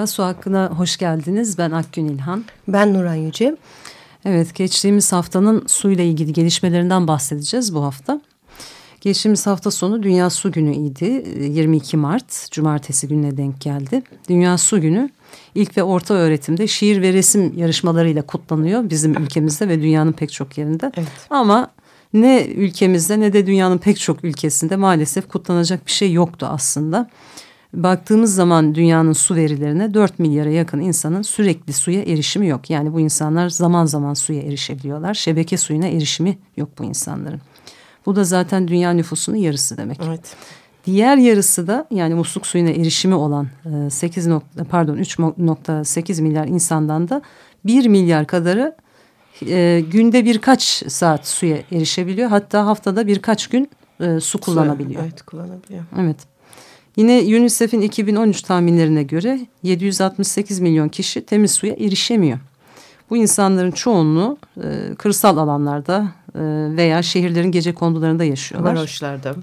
Merhaba, Su Hakkı'na hoş geldiniz. Ben Akgün İlhan. Ben Nuran Yüce. Evet, geçtiğimiz haftanın suyla ilgili gelişmelerinden bahsedeceğiz bu hafta. Geçtiğimiz hafta sonu Dünya Su Günü idi. 22 Mart, Cumartesi gününe denk geldi. Dünya Su Günü ilk ve orta öğretimde şiir ve resim yarışmalarıyla kutlanıyor bizim ülkemizde ve dünyanın pek çok yerinde. Evet. Ama ne ülkemizde ne de dünyanın pek çok ülkesinde maalesef kutlanacak bir şey yoktu aslında. Baktığımız zaman dünyanın su verilerine 4 milyara yakın insanın sürekli suya erişimi yok. Yani bu insanlar zaman zaman suya erişebiliyorlar. Şebeke suyuna erişimi yok bu insanların. Bu da zaten dünya nüfusunun yarısı demek. Evet. Diğer yarısı da yani musluk suyuna erişimi olan 8 e, nokta, pardon 3.8 milyar insandan da 1 milyar kadarı e, günde birkaç saat suya erişebiliyor. Hatta haftada birkaç gün e, su kullanabiliyor. Evet kullanabiliyor. Evet. Yine UNICEF'in 2013 tahminlerine göre 768 milyon kişi temiz suya erişemiyor. Bu insanların çoğunluğu e, kırsal alanlarda e, veya şehirlerin gece kondularında yaşıyorlar. Varoşlarda.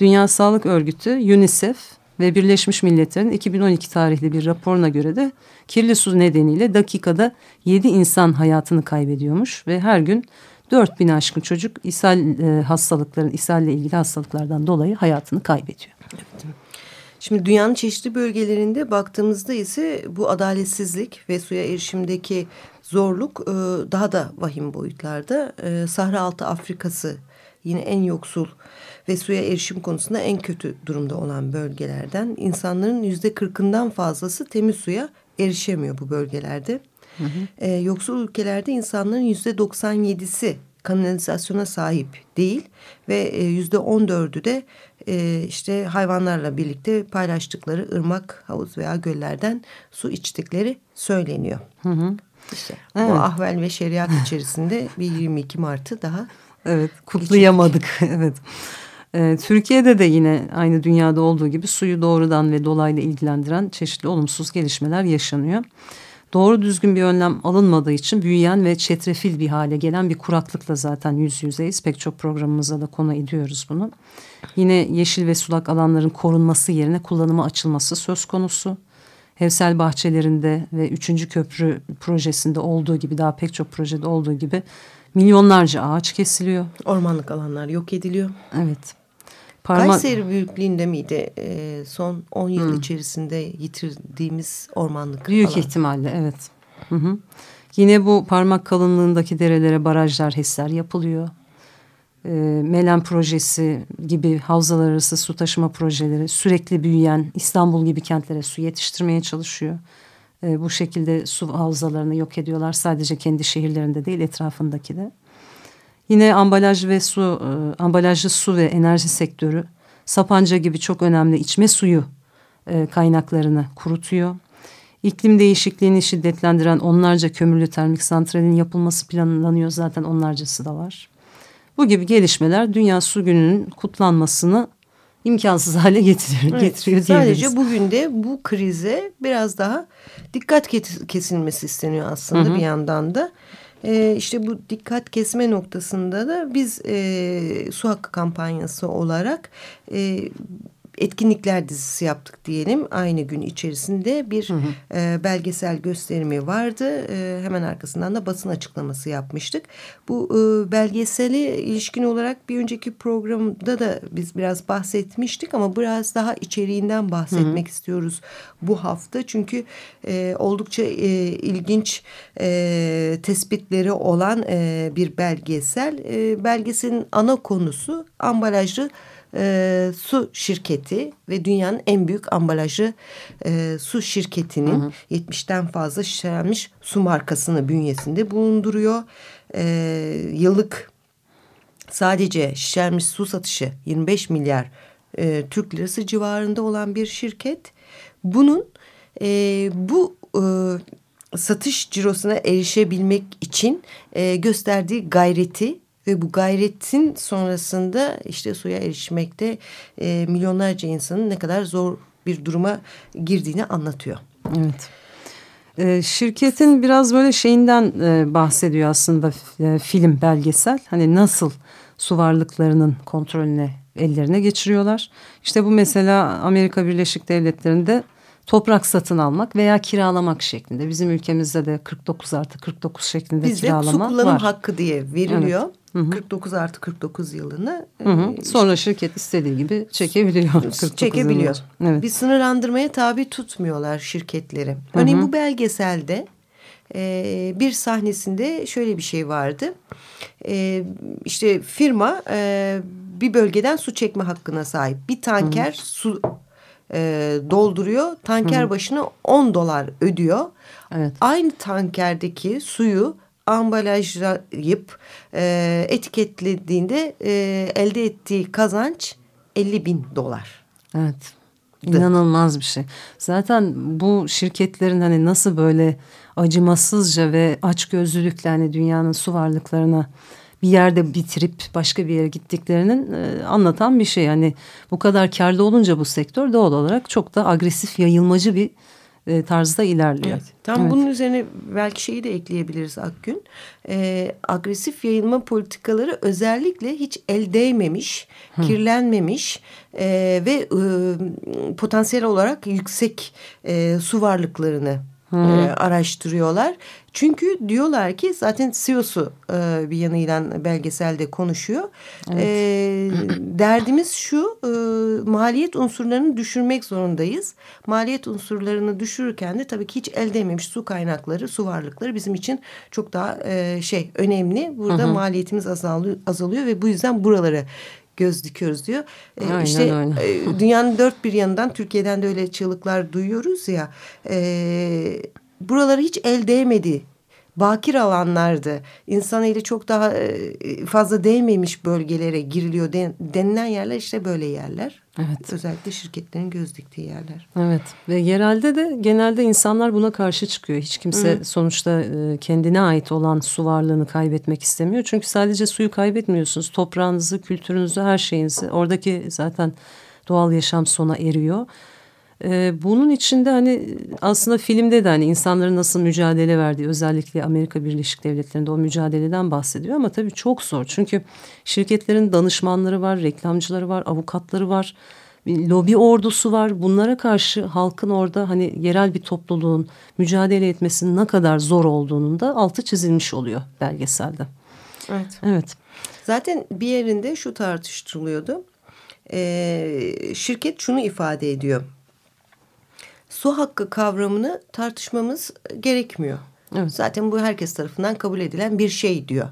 Dünya Sağlık Örgütü, UNICEF ve Birleşmiş Milletler'in 2012 tarihli bir raporuna göre de kirli su nedeniyle dakikada 7 insan hayatını kaybediyormuş ve her gün 4000 aşkın çocuk ishal e, hastalıkların, ishalle ilgili hastalıklardan dolayı hayatını kaybediyor. Evet. Şimdi dünyanın çeşitli bölgelerinde baktığımızda ise bu adaletsizlik ve suya erişimdeki zorluk e, daha da vahim boyutlarda. E, Sahra Altı Afrikası yine en yoksul ve suya erişim konusunda en kötü durumda olan bölgelerden. İnsanların yüzde kırkından fazlası temiz suya erişemiyor bu bölgelerde. Hı hı. E, yoksul ülkelerde insanların yüzde doksan yedisi kanalizasyona sahip değil ve yüzde on dördü de e, işte hayvanlarla birlikte paylaştıkları ırmak, havuz veya göllerden su içtikleri söyleniyor. Hı hı. İşte evet. bu ahval ve şeriat içerisinde bir 22 Mart'ı daha Evet kutlayamadık. evet. Ee, Türkiye'de de yine aynı dünyada olduğu gibi suyu doğrudan ve dolaylı ilgilendiren çeşitli olumsuz gelişmeler yaşanıyor. Doğru düzgün bir önlem alınmadığı için büyüyen ve çetrefil bir hale gelen bir kuraklıkla zaten yüz yüzeyiz. Pek çok programımızda da konu ediyoruz bunu. Yine yeşil ve sulak alanların korunması yerine kullanıma açılması söz konusu. Hevsel bahçelerinde ve üçüncü köprü projesinde olduğu gibi daha pek çok projede olduğu gibi milyonlarca ağaç kesiliyor. Ormanlık alanlar yok ediliyor. Evet. Parma... Kayseri büyüklüğünde miydi e, son 10 yıl hmm. içerisinde yitirdiğimiz ormanlık Büyük alan? ihtimalle evet. Hı hı. Yine bu parmak kalınlığındaki derelere barajlar, HES'ler yapılıyor. E, Melen projesi gibi havzalar arası su taşıma projeleri sürekli büyüyen İstanbul gibi kentlere su yetiştirmeye çalışıyor. E, bu şekilde su havzalarını yok ediyorlar. Sadece kendi şehirlerinde değil etrafındaki de. Yine ambalaj ve su, e, ambalajlı su ve enerji sektörü Sapanca gibi çok önemli içme suyu e, kaynaklarını kurutuyor. İklim değişikliğini şiddetlendiren onlarca kömürlü termik santralin yapılması planlanıyor. Zaten onlarcası da var. Bu gibi gelişmeler Dünya Su Günü'nün kutlanmasını imkansız hale getiriyor, evet, getiriyor diyebiliriz. Sadece bugün de bu krize biraz daha dikkat kesilmesi isteniyor aslında hı hı. bir yandan da. E, işte bu dikkat kesme noktasında da biz e, su hakkı kampanyası olarak e, etkinlikler dizisi yaptık diyelim. Aynı gün içerisinde bir hı hı. E, belgesel gösterimi vardı. E, hemen arkasından da basın açıklaması yapmıştık. Bu e, belgeseli ilişkin olarak bir önceki programda da biz biraz bahsetmiştik ama biraz daha içeriğinden bahsetmek hı hı. istiyoruz bu hafta. Çünkü e, oldukça e, ilginç e, tespitleri olan e, bir belgesel. E, belgeselin ana konusu ambalajlı e, su şirketi ve dünyanın en büyük ambalajı e, su şirketinin hı hı. 70'ten fazla şişelenmiş su markasını bünyesinde bulunduruyor. E, yıllık sadece şişermiş su satışı 25 milyar e, Türk lirası civarında olan bir şirket. Bunun e, bu e, satış cirosuna erişebilmek için e, gösterdiği gayreti ve bu gayretin sonrasında işte suya erişmekte e, milyonlarca insanın ne kadar zor bir duruma girdiğini anlatıyor. Evet. E, şirketin biraz böyle şeyinden e, bahsediyor aslında e, film belgesel. Hani nasıl su varlıklarının kontrolüne ellerine geçiriyorlar. İşte bu mesela Amerika Birleşik Devletleri'nde toprak satın almak veya kiralamak şeklinde. Bizim ülkemizde de 49 artı 49 şeklinde Bizde kiralama var. Bizde su kullanım var. hakkı diye veriliyor. Evet. Hı -hı. 49 artı 49 yılını. Hı hı. E, Sonra şirket istediği gibi çekebiliyor. Çekebiliyor. Evet. Bir sınırlandırmaya tabi tutmuyorlar şirketleri. Örneğin hı hı. bu belgeselde e, bir sahnesinde şöyle bir şey vardı. E, işte firma e, bir bölgeden su çekme hakkına sahip. Bir tanker hı hı. su e, dolduruyor. Tanker Hı. başına 10 dolar ödüyor. Evet. Aynı tankerdeki suyu ambalajlayıp e, etiketlediğinde e, elde ettiği kazanç 50 bin dolar. Evet. İnanılmaz bir şey. Zaten bu şirketlerin hani nasıl böyle acımasızca ve açgözlülükle hani dünyanın su varlıklarına bir yerde bitirip başka bir yere gittiklerinin e, anlatan bir şey. Yani bu kadar karlı olunca bu sektör doğal olarak çok da agresif yayılmacı bir e, tarzda ilerliyor. Evet, tam evet. bunun üzerine belki şeyi de ekleyebiliriz Akgün. E, agresif yayılma politikaları özellikle hiç el değmemiş, Hı. kirlenmemiş e, ve e, potansiyel olarak yüksek e, su varlıklarını e, araştırıyorlar. Çünkü diyorlar ki zaten CEO'su e, bir yanıyla belgeselde konuşuyor. Evet. E, derdimiz şu e, maliyet unsurlarını düşürmek zorundayız. Maliyet unsurlarını düşürürken de tabii ki hiç elde edilmemiş su kaynakları, su varlıkları bizim için çok daha e, şey önemli. Burada hı hı. maliyetimiz azalıyor, azalıyor ve bu yüzden buraları göz dikiyoruz diyor. Ee, aynen, işte aynen. E, dünyanın dört bir yanından Türkiye'den de öyle çığlıklar duyuyoruz ya. E, buraları hiç el değmedi bakir alanlardı. İnsan eli çok daha e, fazla değmemiş bölgelere giriliyor denilen yerler işte böyle yerler. Evet. Özellikle şirketlerin göz diktiği yerler. Evet ve yerelde de genelde insanlar buna karşı çıkıyor. Hiç kimse Hı. sonuçta e, kendine ait olan su varlığını kaybetmek istemiyor. Çünkü sadece suyu kaybetmiyorsunuz. Toprağınızı, kültürünüzü, her şeyinizi. Oradaki zaten doğal yaşam sona eriyor. Ee, bunun içinde hani aslında filmde de hani insanların nasıl mücadele verdiği özellikle Amerika Birleşik Devletleri'nde o mücadeleden bahsediyor ama tabii çok zor. Çünkü şirketlerin danışmanları var, reklamcıları var, avukatları var, bir lobi ordusu var. Bunlara karşı halkın orada hani yerel bir topluluğun mücadele etmesinin ne kadar zor olduğunun da altı çizilmiş oluyor belgeselde. Evet. Evet. Zaten bir yerinde şu tartışılıyordu. Ee, şirket şunu ifade ediyor su hakkı kavramını tartışmamız gerekmiyor. Evet. Zaten bu herkes tarafından kabul edilen bir şey diyor.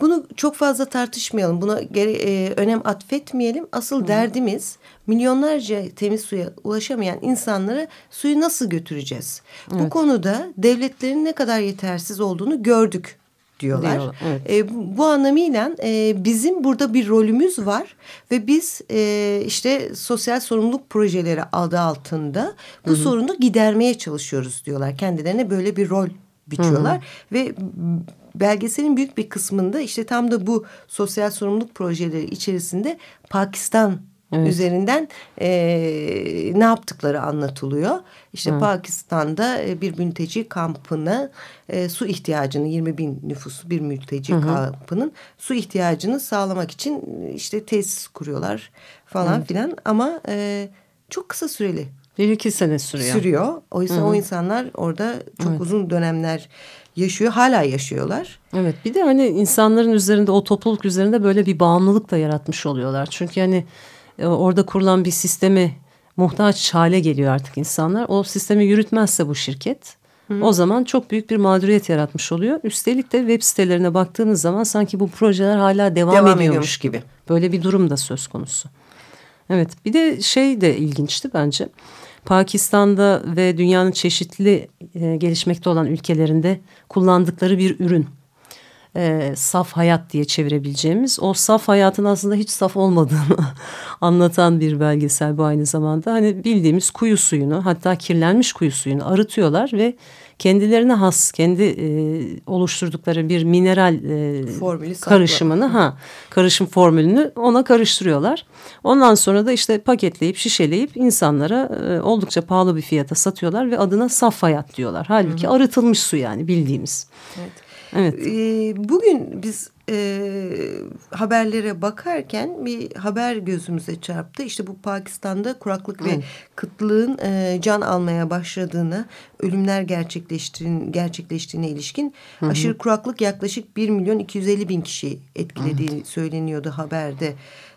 Bunu çok fazla tartışmayalım. Buna gere, e, önem atfetmeyelim. Asıl Hı. derdimiz milyonlarca temiz suya ulaşamayan insanlara suyu nasıl götüreceğiz? Evet. Bu konuda devletlerin ne kadar yetersiz olduğunu gördük diyorlar. Diyor, evet. e, bu anlamıyla e, bizim burada bir rolümüz var ve biz e, işte sosyal sorumluluk projeleri adı altında bu Hı -hı. sorunu gidermeye çalışıyoruz diyorlar. Kendilerine böyle bir rol biçiyorlar Hı -hı. ve belgeselin büyük bir kısmında işte tam da bu sosyal sorumluluk projeleri içerisinde Pakistan Evet. üzerinden e, ne yaptıkları anlatılıyor. İşte Hı. Pakistan'da e, bir mülteci kampına e, su ihtiyacını 20 bin nüfuslu bir mülteci Hı. kampının su ihtiyacını sağlamak için işte tesis kuruyorlar falan Hı. filan ama e, çok kısa süreli. Bir iki sene sürüyor. Sürüyor. Oysa Hı. o insanlar orada çok evet. uzun dönemler yaşıyor. Hala yaşıyorlar. Evet bir de hani insanların üzerinde o topluluk üzerinde böyle bir bağımlılık da yaratmış oluyorlar. Çünkü hani e, orada kurulan bir sistemi muhtaç hale geliyor artık insanlar. O sistemi yürütmezse bu şirket Hı. o zaman çok büyük bir mağduriyet yaratmış oluyor. Üstelik de web sitelerine baktığınız zaman sanki bu projeler hala devam, devam ediyormuş gibi. Böyle bir durum da söz konusu. Evet bir de şey de ilginçti bence. Pakistan'da ve dünyanın çeşitli e, gelişmekte olan ülkelerinde kullandıkları bir ürün. E, saf hayat diye çevirebileceğimiz o saf hayatın aslında hiç saf olmadığını anlatan bir belgesel bu aynı zamanda. Hani bildiğimiz kuyu suyunu hatta kirlenmiş kuyu suyunu arıtıyorlar ve kendilerine has kendi e, oluşturdukları bir mineral e, Formülü karışımını ha karışım formülünü ona karıştırıyorlar. Ondan sonra da işte paketleyip şişeleyip insanlara e, oldukça pahalı bir fiyata satıyorlar ve adına saf hayat diyorlar. Halbuki Hı -hı. arıtılmış su yani bildiğimiz. Evet. Evet. E, bugün biz e, haberlere bakarken bir haber gözümüze çarptı. İşte bu Pakistan'da kuraklık Hı. ve kıtlığın e, can almaya başladığını, ölümler gerçekleştiğine, gerçekleştiğine ilişkin Hı. aşırı kuraklık yaklaşık 1 milyon 250 bin kişi etkilediği Hı. söyleniyordu haberde.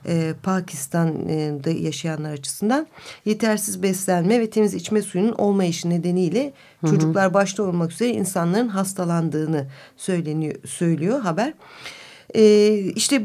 E, Pakistan'da yaşayanlar açısından yetersiz beslenme ve temiz içme suyunun olmayışı nedeniyle Hı. çocuklar başta olmak üzere insanların hastalandığını söyleniyor söylüyor haber. E, işte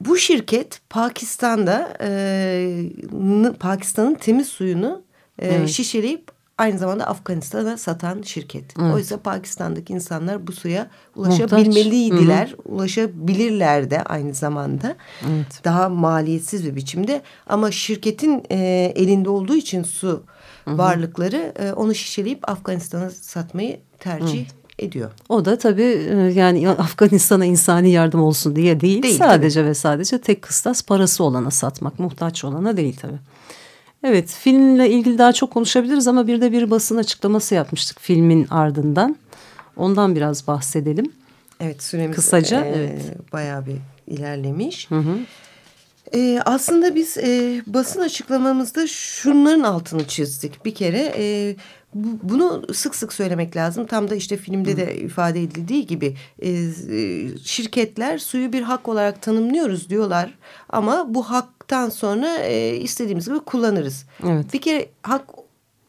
bu şirket Pakistan'da e, Pakistan'ın temiz suyunu e, evet. şişeleyip aynı zamanda Afganistan'a satan şirket. Evet. Oysa Pakistan'daki insanlar bu suya ulaşabilmeliydiler. Hı -hı. Ulaşabilirler de aynı zamanda. Evet. Daha maliyetsiz bir biçimde. Ama şirketin e, elinde olduğu için su Hı -hı. varlıkları e, onu şişeleyip Afganistan'a satmayı tercih evet ediyor. O da tabii e, yani Afganistan'a insani yardım olsun diye değil. değil sadece tabii. ve sadece tek kıstas parası olana satmak. Muhtaç olana değil tabii. Evet filmle ilgili daha çok konuşabiliriz ama bir de bir basın açıklaması yapmıştık filmin ardından. Ondan biraz bahsedelim. Evet süremiz Kısaca, e, evet. bayağı bir ilerlemiş. Hı hı. E, aslında biz e, basın açıklamamızda şunların altını çizdik. Bir kere e, bunu sık sık söylemek lazım. Tam da işte filmde de ifade edildiği gibi e, e, şirketler suyu bir hak olarak tanımlıyoruz diyorlar. Ama bu haktan sonra e, istediğimiz gibi kullanırız. Evet. Bir kere hak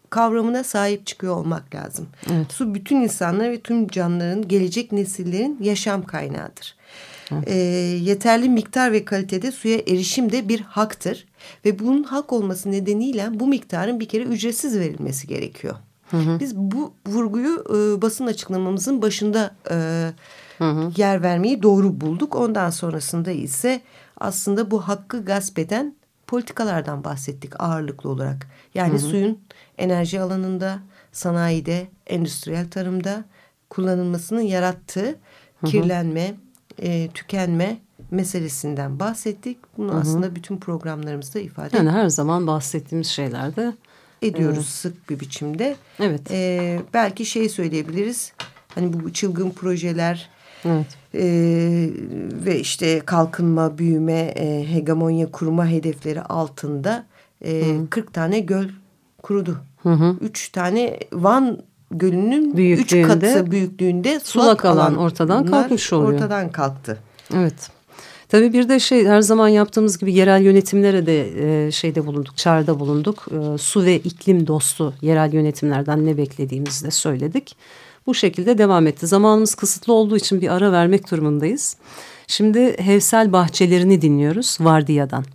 kavramına sahip çıkıyor olmak lazım. Evet. Su bütün insanlar ve tüm canlıların gelecek nesillerin yaşam kaynağıdır. Evet. E, yeterli miktar ve kalitede suya erişim de bir haktır. Ve bunun hak olması nedeniyle bu miktarın bir kere ücretsiz verilmesi gerekiyor. Hı hı. Biz bu vurguyu e, basın açıklamamızın başında e, hı hı. yer vermeyi doğru bulduk. Ondan sonrasında ise aslında bu hakkı gasp eden politikalardan bahsettik ağırlıklı olarak. Yani hı hı. suyun enerji alanında, sanayide, endüstriyel tarımda kullanılmasının yarattığı hı hı. kirlenme, e, tükenme meselesinden bahsettik. Bunu hı hı. aslında bütün programlarımızda ifade Yani her zaman bahsettiğimiz şeylerde ediyoruz evet. sık bir biçimde. Evet. Ee, belki şey söyleyebiliriz. Hani bu çılgın projeler evet. e, ve işte kalkınma, büyüme, e, hegemonya kurma hedefleri altında e, 40 tane göl kurudu. Hı hı. Üç tane Van Gölü'nün üç katı büyüklüğünde sulak, sulak alan ortadan kalkmış oluyor. Ortadan kalktı. Evet. Tabii bir de şey her zaman yaptığımız gibi yerel yönetimlere de e, şeyde bulunduk, çağrıda bulunduk. E, su ve iklim dostu yerel yönetimlerden ne beklediğimizi de söyledik. Bu şekilde devam etti. Zamanımız kısıtlı olduğu için bir ara vermek durumundayız. Şimdi Hevsel Bahçelerini dinliyoruz Vardiya'dan.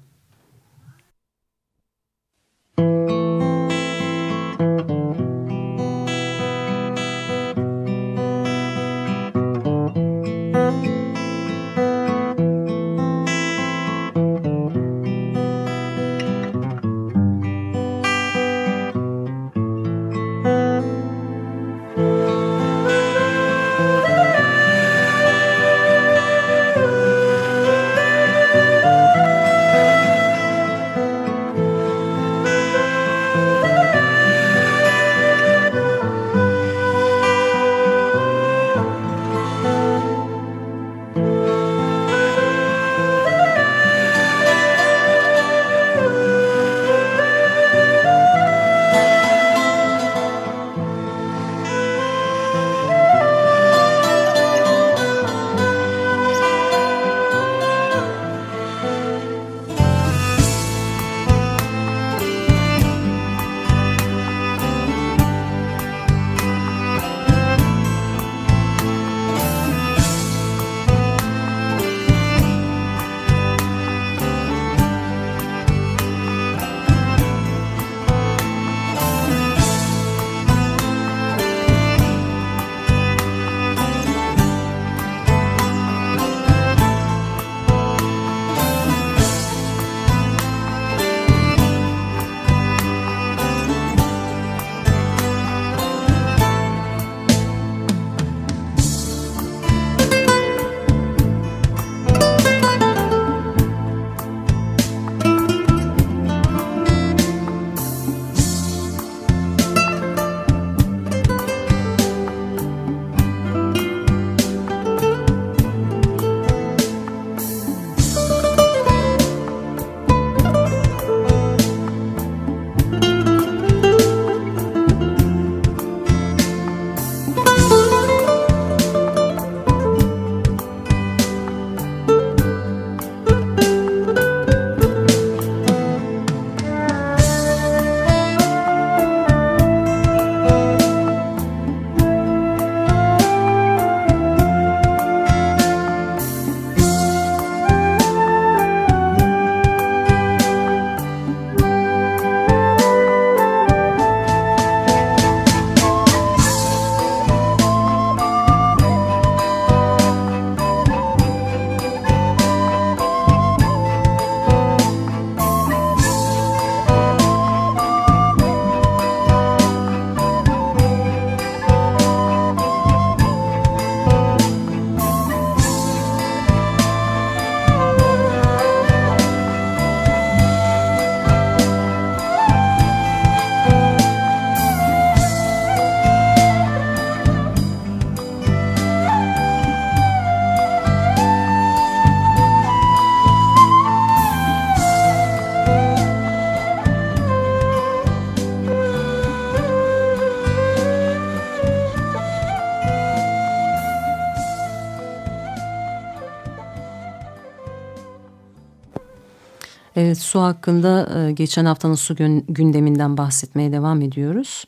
Evet su hakkında e, geçen haftanın su gündeminden bahsetmeye devam ediyoruz.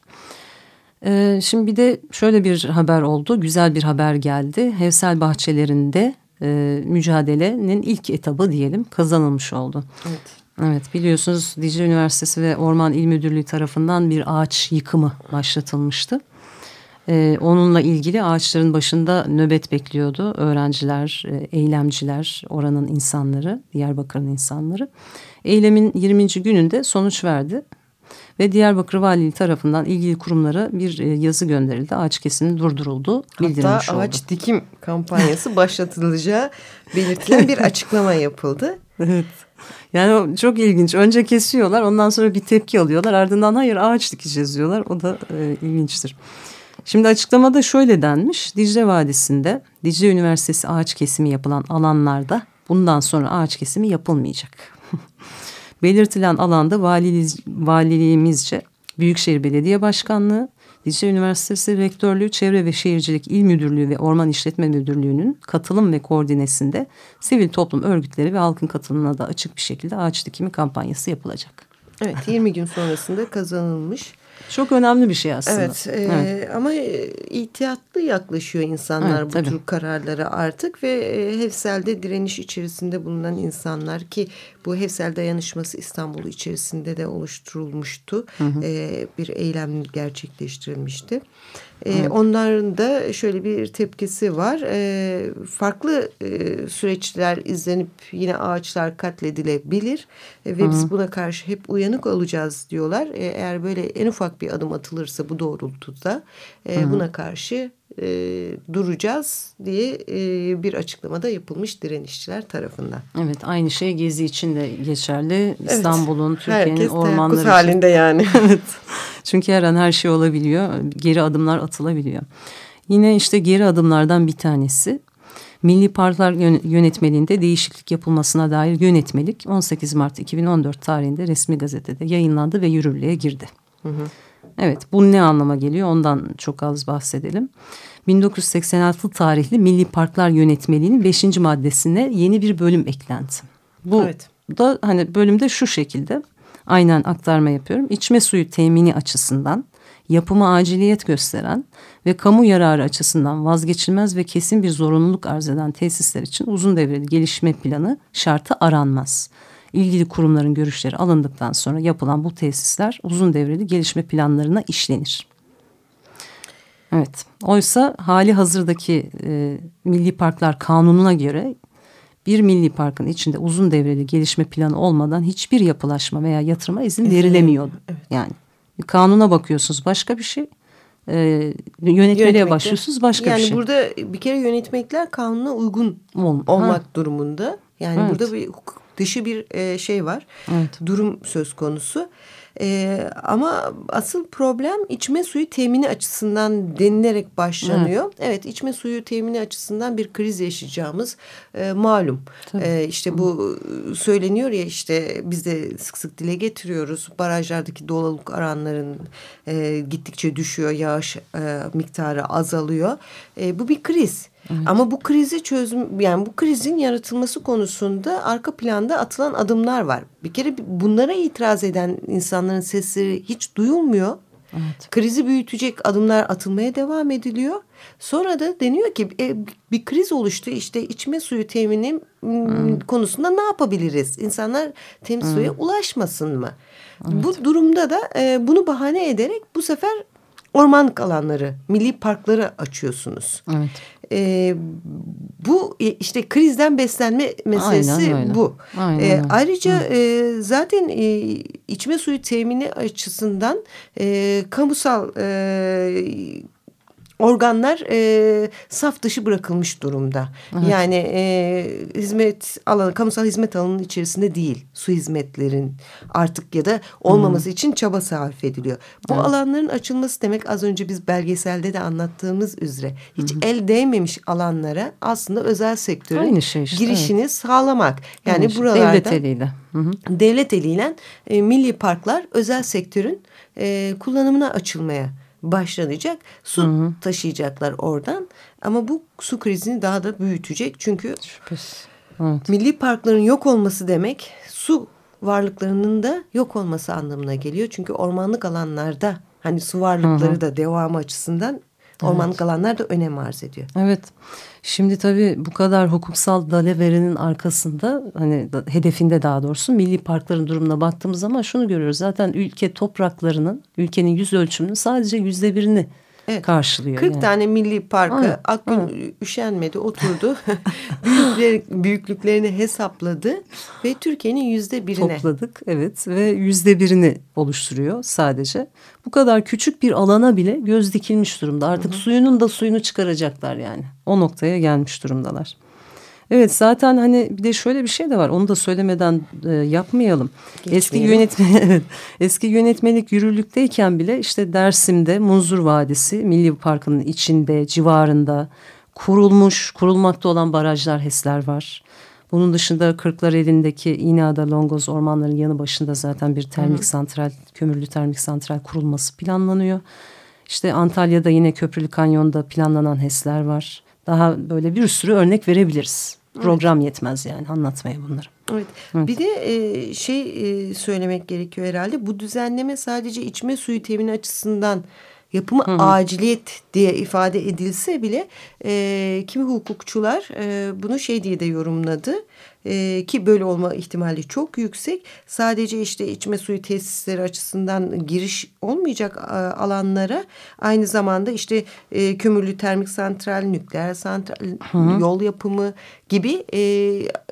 E, şimdi bir de şöyle bir haber oldu. Güzel bir haber geldi. Hevsel bahçelerinde e, mücadelenin ilk etabı diyelim kazanılmış oldu. Evet. Evet biliyorsunuz Dicle Üniversitesi ve Orman İl Müdürlüğü tarafından bir ağaç yıkımı başlatılmıştı. Ee, onunla ilgili ağaçların başında nöbet bekliyordu öğrenciler, e, eylemciler, oranın insanları, Diyarbakır'ın insanları. Eylemin 20. gününde sonuç verdi ve Diyarbakır Valiliği tarafından ilgili kurumlara bir e, yazı gönderildi. Ağaç kesimi durduruldu, bildirilmiş Hatta ağaç dikim kampanyası başlatılacağı belirtilen bir açıklama yapıldı. Evet. Yani çok ilginç. Önce kesiyorlar ondan sonra bir tepki alıyorlar. Ardından hayır ağaç dikeceğiz diyorlar. O da e, ilginçtir. Şimdi açıklamada şöyle denmiş. Dicle Vadisi'nde Dicle Üniversitesi ağaç kesimi yapılan alanlarda bundan sonra ağaç kesimi yapılmayacak. Belirtilen alanda valiliğimiz, valiliğimizce Büyükşehir Belediye Başkanlığı, Dicle Üniversitesi Rektörlüğü, Çevre ve Şehircilik İl Müdürlüğü ve Orman İşletme Müdürlüğü'nün katılım ve koordinesinde sivil toplum örgütleri ve halkın katılımına da açık bir şekilde ağaç dikimi kampanyası yapılacak. Evet 20 gün sonrasında kazanılmış. Çok önemli bir şey aslında. Evet, e, evet. ama e, ihtiyatlı yaklaşıyor insanlar evet, bu tabii. tür kararlara artık ve e, Hefsel'de direniş içerisinde bulunan insanlar ki bu Hefsel dayanışması İstanbul içerisinde de oluşturulmuştu. Hı hı. E, bir eylem gerçekleştirilmişti. E, onların da şöyle bir tepkisi var. E, farklı e, süreçler izlenip yine ağaçlar katledilebilir. E, ve Hı. biz buna karşı hep uyanık olacağız diyorlar. E, eğer böyle en ufak bir adım atılırsa bu doğrultuda e, buna karşı e, duracağız diye e, bir açıklamada yapılmış direnişçiler tarafından. Evet aynı şey Gezi için de geçerli. Evet. İstanbul'un, Türkiye'nin ormanları için. halinde yani. evet. Çünkü her an her şey olabiliyor. Geri adımlar atılabiliyor. Yine işte geri adımlardan bir tanesi Milli Parklar Yönetmeliğinde değişiklik yapılmasına dair yönetmelik 18 Mart 2014 tarihinde resmi gazetede yayınlandı ve yürürlüğe girdi. Hı hı. Evet bu ne anlama geliyor ondan çok az bahsedelim. 1986 tarihli Milli Parklar Yönetmeliği'nin 5. maddesine yeni bir bölüm eklendi. Bu evet. da hani bölümde şu şekilde aynen aktarma yapıyorum. İçme suyu temini açısından yapıma aciliyet gösteren ve kamu yararı açısından vazgeçilmez ve kesin bir zorunluluk arz eden tesisler için uzun devreli gelişme planı şartı aranmaz ilgili kurumların görüşleri alındıktan sonra yapılan bu tesisler uzun devreli gelişme planlarına işlenir. Evet, oysa hali hazırdaki e, milli parklar kanununa göre bir milli parkın içinde uzun devreli gelişme planı olmadan hiçbir yapılaşma veya yatırıma izin verilemiyordu. Evet. Yani kanuna bakıyorsunuz başka bir şey, e, yönetmeliğe başlıyorsunuz başka yani bir şey. Yani burada bir kere yönetmekler kanuna uygun Ol, olmak ha. durumunda. Yani evet. burada bir hukuk dışı bir e, şey var. Evet. Durum söz konusu. E, ama asıl problem içme suyu temini açısından denilerek başlanıyor. Evet, evet içme suyu temini açısından bir kriz yaşayacağımız e, malum. E, işte bu söyleniyor ya işte biz de sık sık dile getiriyoruz. Barajlardaki doluluk aranların e, gittikçe düşüyor. Yağış e, miktarı azalıyor. E, bu bir kriz. Evet. Ama bu krizi çözüm yani bu krizin yaratılması konusunda arka planda atılan adımlar var. Bir kere bunlara itiraz eden insanların sesleri hiç duyulmuyor. Evet. Krizi büyütecek adımlar atılmaya devam ediliyor. Sonra da deniyor ki e, bir kriz oluştu işte içme suyu temini hmm. konusunda ne yapabiliriz? İnsanlar temiz hmm. suya ulaşmasın mı? Evet. Bu durumda da e, bunu bahane ederek bu sefer ormanlık alanları, milli parkları açıyorsunuz. Evet. E, bu işte krizden beslenme meselesi Aynen bu. Aynen e, ayrıca e, zaten e, içme suyu temini açısından e, kamusal e, organlar e, saf dışı bırakılmış durumda. Evet. Yani e, hizmet alanı, kamusal hizmet alanının içerisinde değil. Su hizmetlerin artık ya da olmaması hmm. için çaba sarf ediliyor. Bu evet. alanların açılması demek az önce biz belgeselde de anlattığımız üzere hiç hmm. el değmemiş alanlara aslında özel sektörün şey işte, girişini evet. sağlamak. Yani Aynı şey. buralarda devlet eliyle. Hı hı. Devlet eliyle e, milli parklar özel sektörün e, kullanımına açılmaya başlanacak. Su hı hı. taşıyacaklar oradan. Ama bu su krizini daha da büyütecek. Çünkü Şüphesiz. Evet. milli parkların yok olması demek su varlıklarının da yok olması anlamına geliyor. Çünkü ormanlık alanlarda hani su varlıkları hı hı. da devamı açısından ormanlık evet. alanlar da önem arz ediyor. Evet. Şimdi tabii bu kadar hukuksal daleverenin arkasında hani hedefinde daha doğrusu milli parkların durumuna baktığımız zaman şunu görüyoruz. Zaten ülke topraklarının ülkenin yüz ölçümünün sadece yüzde birini evet. karşılıyor. 40 yani. tane milli parkı Akgün ha. üşenmedi oturdu. Büyükler, büyüklüklerini hesapladı ve Türkiye'nin yüzde birine. Topladık evet ve yüzde birini oluşturuyor sadece. Bu kadar küçük bir alana bile göz dikilmiş durumda. Artık Hı -hı. suyunun da suyunu çıkaracaklar yani. O noktaya gelmiş durumdalar. Evet zaten hani bir de şöyle bir şey de var. Onu da söylemeden e, yapmayalım. Eski yönetme eski yönetmelik yürürlükteyken bile işte Dersim'de Munzur Vadisi Milli Parkı'nın içinde, civarında kurulmuş, kurulmakta olan barajlar, HES'ler var. Bunun dışında Kırklar elindeki İğneada Longoz ormanların yanı başında zaten bir termik Hı. santral, kömürlü termik santral kurulması planlanıyor. İşte Antalya'da yine Köprülü Kanyon'da planlanan HES'ler var. Daha böyle bir sürü örnek verebiliriz. Program evet. yetmez yani anlatmaya bunları. Evet. evet. Bir de e, şey e, söylemek gerekiyor herhalde. Bu düzenleme sadece içme suyu temini açısından yapımı Hı -hı. aciliyet diye ifade edilse bile e, kimi hukukçular e, bunu şey diye de yorumladı e, ki böyle olma ihtimali çok yüksek. Sadece işte içme suyu tesisleri açısından giriş olmayacak e, alanlara aynı zamanda işte e, kömürlü termik santral, nükleer santral, Hı. yol yapımı gibi e,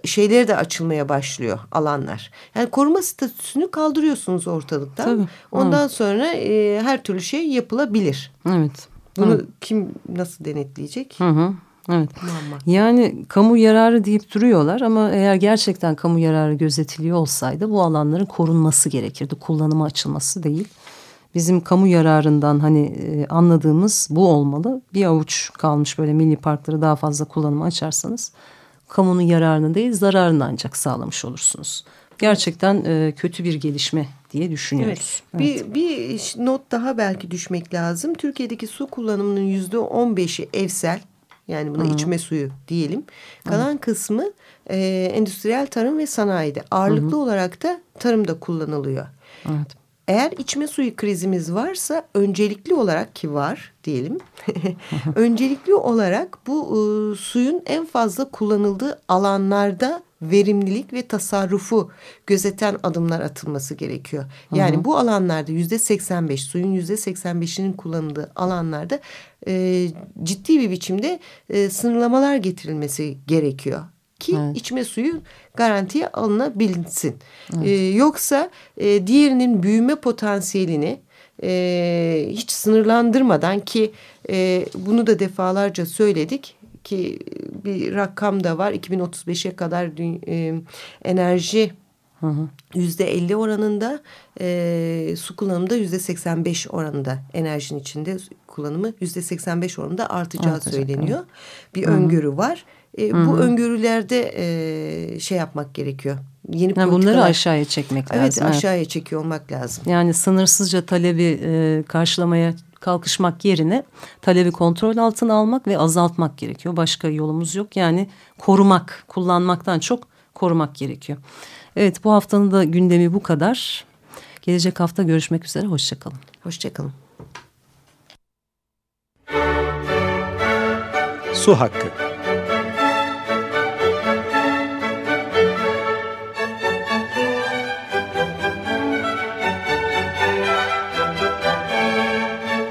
şeyleri de açılmaya başlıyor alanlar. Yani koruma statüsünü kaldırıyorsunuz ortalıktan. Tabii. Ondan Hı. sonra e, her türlü şey yapılabilir. Evet. Bunu Hı. kim nasıl denetleyecek? Hı hı. Evet. Yani kamu yararı deyip duruyorlar ama eğer gerçekten kamu yararı gözetiliyor olsaydı bu alanların korunması gerekirdi. Kullanıma açılması değil. Bizim kamu yararından hani e, anladığımız bu olmalı. Bir avuç kalmış böyle milli parkları daha fazla kullanıma açarsanız kamunun yararını değil zararını ancak sağlamış olursunuz. Gerçekten e, kötü bir gelişme diye düşünüyoruz. Evet. Evet. Bir, bir not daha belki düşmek lazım. Türkiye'deki su kullanımının yüzde on beşi evsel yani buna Hı -hı. içme suyu diyelim. Kalan Hı -hı. kısmı e, endüstriyel tarım ve sanayide. Ağırlıklı Hı -hı. olarak da tarımda kullanılıyor. Evet. Eğer içme suyu krizimiz varsa öncelikli olarak ki var diyelim. öncelikli olarak bu e, suyun en fazla kullanıldığı alanlarda verimlilik ve tasarrufu gözeten adımlar atılması gerekiyor. Yani hı hı. bu alanlarda yüzde 85 suyun yüzde 85'inin kullanıldığı alanlarda e, ciddi bir biçimde e, sınırlamalar getirilmesi gerekiyor ki evet. içme suyu garantiye alınabilsin. Evet. Ee, yoksa e, diğerinin büyüme potansiyelini e, hiç sınırlandırmadan ki e, bunu da defalarca söyledik ki bir rakam da var 2035'e kadar e, enerji yüzde elli oranında e, su kullanımında yüzde seksen beş oranında enerjinin içinde kullanımı yüzde seksen beş oranında artacağı Artacak, söyleniyor. Evet. Bir Hı -hı. öngörü var. E, bu öngörülerde e, şey yapmak gerekiyor. Yeni yani bunları aşağıya çekmek evet, lazım. Evet aşağıya çekiyor olmak lazım. Yani sınırsızca talebi e, karşılamaya kalkışmak yerine talebi kontrol altına almak ve azaltmak gerekiyor. Başka yolumuz yok. Yani korumak, kullanmaktan çok korumak gerekiyor. Evet bu haftanın da gündemi bu kadar. Gelecek hafta görüşmek üzere. Hoşçakalın. Hoşçakalın. Su Hakkı